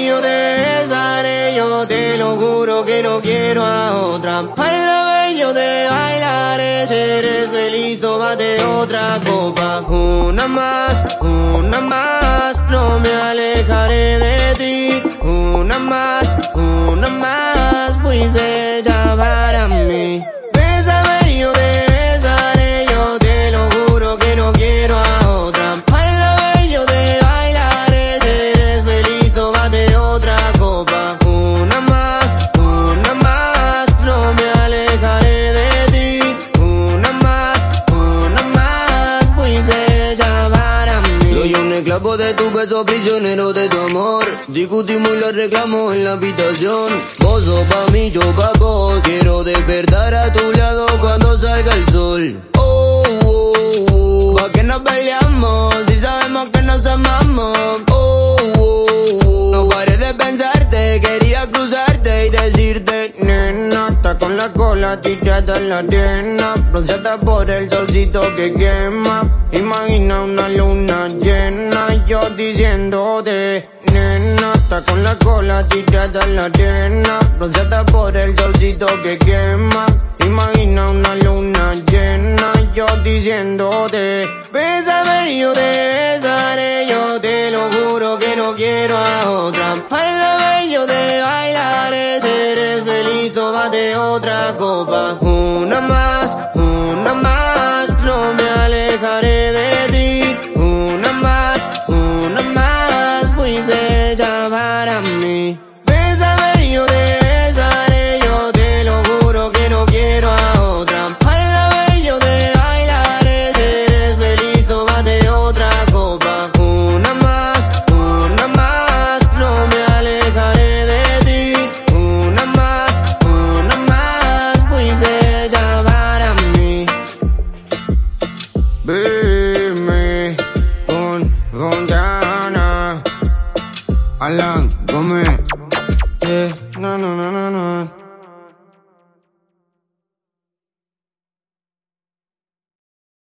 yo te besaré, yo te lo juro que no quiero a otra. Bailame, yo te bailaré, si eres feliz, tómate otra copa. Una más, una Soy un esclavo de tu beso, prisionero de tu amor. Discutimos y lo reclamo en la habitación. Vos pa' mí, yo pa' vos. Quiero despertar a tu lado cuando salga el sol. Oh, oh, oh. Pa' que nos peleamos si sabemos que nos amamos. Oh, oh, oh. No pares de pensarte, quería cruzarte y decirte, Nena, está con la cola tirada en la arena Bronceada por el solcito que quema Imagina una luna Yo diciéndote Nena, está con la cola tirada en la arena Bronceada por el solcito que quema. Imagina una luna llena Yo diciéndote Bésame yo te besaré Yo te lo juro que no quiero a otra. Para lo bello de bailar es eres feliz, tómate otra copa. Para mí. Alan Gómez. Eh, no, no, no, no, no.